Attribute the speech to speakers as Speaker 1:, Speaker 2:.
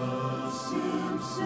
Speaker 1: The Simpsons.